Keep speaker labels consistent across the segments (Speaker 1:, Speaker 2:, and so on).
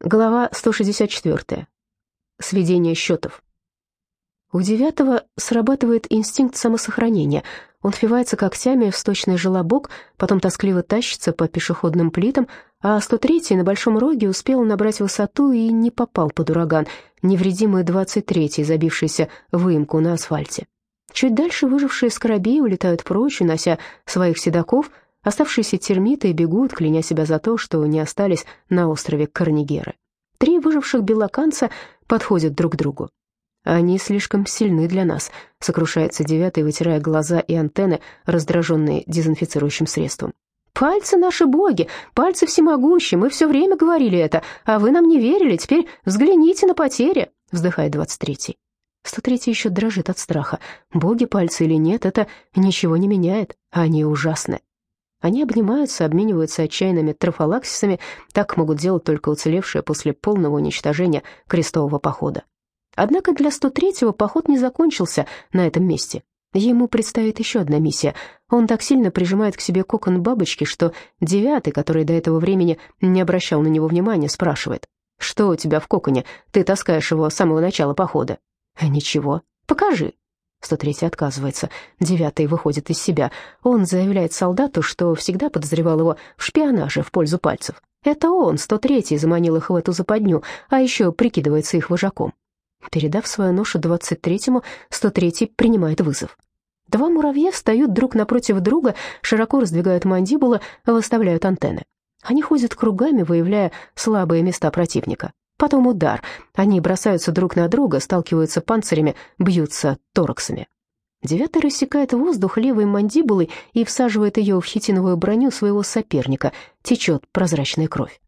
Speaker 1: Глава 164. Сведение счетов. У девятого срабатывает инстинкт самосохранения. Он впивается когтями в сточный желобок, потом тоскливо тащится по пешеходным плитам, а 103-й на Большом Роге успел набрать высоту и не попал под ураган, невредимый 23-й, забившийся в выемку на асфальте. Чуть дальше выжившие скоробеи улетают прочь, унося своих седаков — Оставшиеся термиты бегут, кляня себя за то, что не остались на острове Корнигеры. Три выживших белоканца подходят друг к другу. «Они слишком сильны для нас», — сокрушается девятый, вытирая глаза и антенны, раздраженные дезинфицирующим средством. «Пальцы наши боги, пальцы всемогущие, мы все время говорили это, а вы нам не верили, теперь взгляните на потери», — вздыхает двадцать третий. Сто третий еще дрожит от страха. Боги пальцы или нет, это ничего не меняет, они ужасны. Они обнимаются, обмениваются отчаянными трофалаксисами, так могут делать только уцелевшие после полного уничтожения крестового похода. Однако для 103-го поход не закончился на этом месте. Ему предстоит еще одна миссия. Он так сильно прижимает к себе кокон бабочки, что девятый, который до этого времени не обращал на него внимания, спрашивает, «Что у тебя в коконе? Ты таскаешь его с самого начала похода». «Ничего. Покажи». 103 отказывается. Девятый выходит из себя. Он заявляет солдату, что всегда подозревал его в шпионаже в пользу пальцев. Это он, 103-й, заманил их в эту западню, а еще прикидывается их вожаком. Передав свою ношу 23-му, 103-й принимает вызов. Два муравья встают друг напротив друга, широко раздвигают мандибулы, выставляют антенны. Они ходят кругами, выявляя слабые места противника. Потом удар. Они бросаются друг на друга, сталкиваются панцирями, бьются тораксами. Девятый рассекает воздух левой мандибулой и всаживает ее в хитиновую броню своего соперника. Течет прозрачная кровь.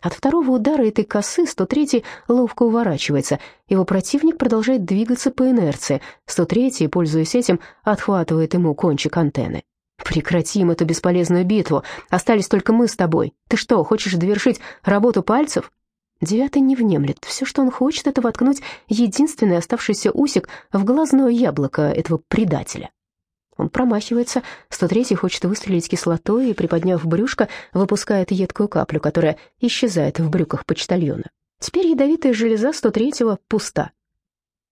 Speaker 1: От второго удара этой косы 103-й ловко уворачивается. Его противник продолжает двигаться по инерции. 103-й, пользуясь этим, отхватывает ему кончик антенны. «Прекратим эту бесполезную битву. Остались только мы с тобой. Ты что, хочешь довершить работу пальцев? Девятый не внемлет. Все, что он хочет, это воткнуть единственный оставшийся усик в глазное яблоко этого предателя. Он промахивается, 103-й хочет выстрелить кислотой и, приподняв брюшко, выпускает едкую каплю, которая исчезает в брюках почтальона. Теперь ядовитая железа 103-го пуста.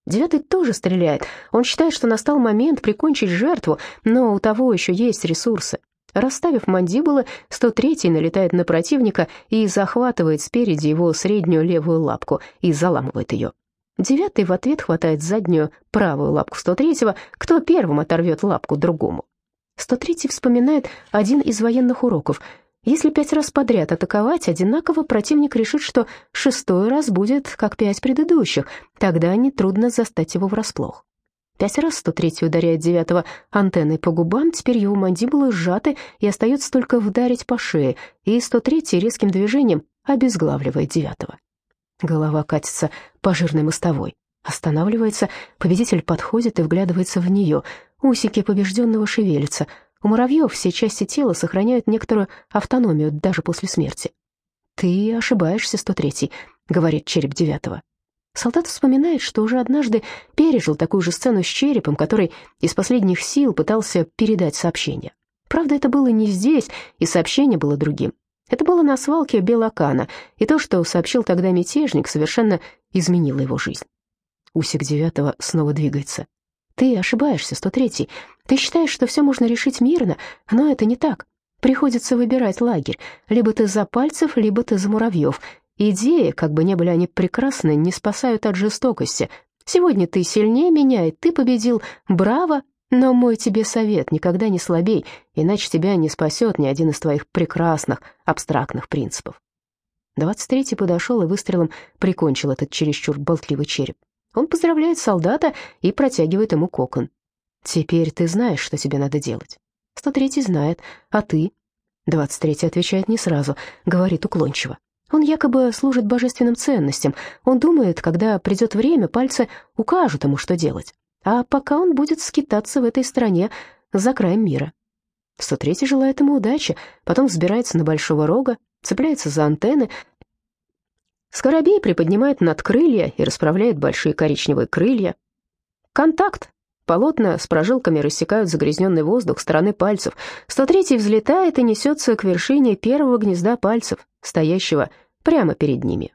Speaker 1: Девятый тоже стреляет. Он считает, что настал момент прикончить жертву, но у того еще есть ресурсы. Расставив мандибулы, 103-й налетает на противника и захватывает спереди его среднюю левую лапку и заламывает ее. Девятый в ответ хватает заднюю правую лапку 103-го, кто первым оторвет лапку другому. 103-й вспоминает один из военных уроков. Если пять раз подряд атаковать одинаково, противник решит, что шестой раз будет как пять предыдущих, тогда нетрудно застать его врасплох. Пять раз 103 ударяет девятого антенной по губам, теперь его мандибулы сжаты, и остается только вдарить по шее, и 103 резким движением обезглавливает девятого. Голова катится по жирной мостовой. Останавливается, победитель подходит и вглядывается в нее. Усики побежденного шевелятся. У муравьев все части тела сохраняют некоторую автономию даже после смерти. «Ты ошибаешься, 103-й», — говорит череп девятого. Солдат вспоминает, что уже однажды пережил такую же сцену с черепом, который из последних сил пытался передать сообщение. Правда, это было не здесь, и сообщение было другим. Это было на свалке Белокана, и то, что сообщил тогда мятежник, совершенно изменило его жизнь. Усик девятого снова двигается. «Ты ошибаешься, 103-й. Ты считаешь, что все можно решить мирно, но это не так. Приходится выбирать лагерь. Либо ты за пальцев, либо ты за муравьев. Идеи, как бы ни были они прекрасны, не спасают от жестокости. Сегодня ты сильнее меня, и ты победил. Браво! Но мой тебе совет, никогда не слабей, иначе тебя не спасет ни один из твоих прекрасных абстрактных принципов. Двадцать третий подошел и выстрелом прикончил этот чересчур болтливый череп. Он поздравляет солдата и протягивает ему кокон. «Теперь ты знаешь, что тебе надо делать». Сто третий знает, а ты? Двадцать третий отвечает не сразу, говорит уклончиво. Он якобы служит божественным ценностям. Он думает, когда придет время, пальцы укажут ему, что делать. А пока он будет скитаться в этой стране за краем мира. 103 желает ему удачи, потом взбирается на большого рога, цепляется за антенны. Скоробей приподнимает над крылья и расправляет большие коричневые крылья. Контакт. Полотна с прожилками рассекают загрязненный воздух стороны пальцев. 103 взлетает и несется к вершине первого гнезда пальцев, стоящего прямо перед ними.